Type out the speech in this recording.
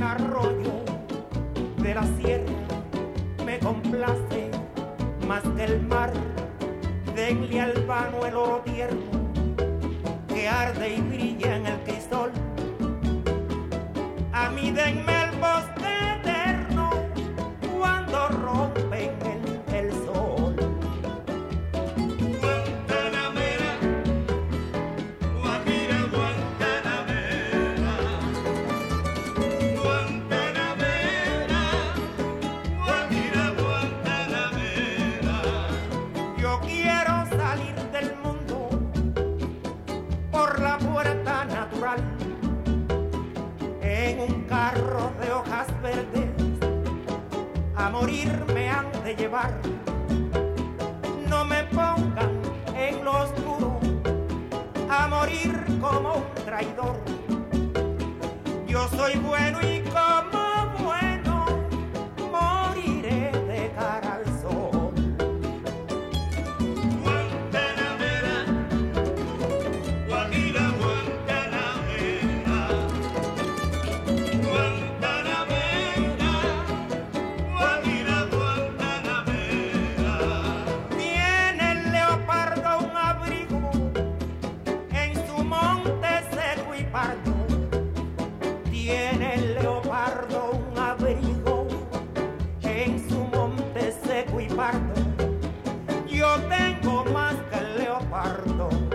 en arroyo de la sierra me complace más que el mar. Denle al vano el oro tierno que arde y brilla salir del mundo por la puerta natural en un carro de hojas verdes. A morir me han de llevar. No me pongan en lo oscuro a morir como un traidor. Yo soy bueno y en su monte seco y pardo. Yo tengo más que el leopardo.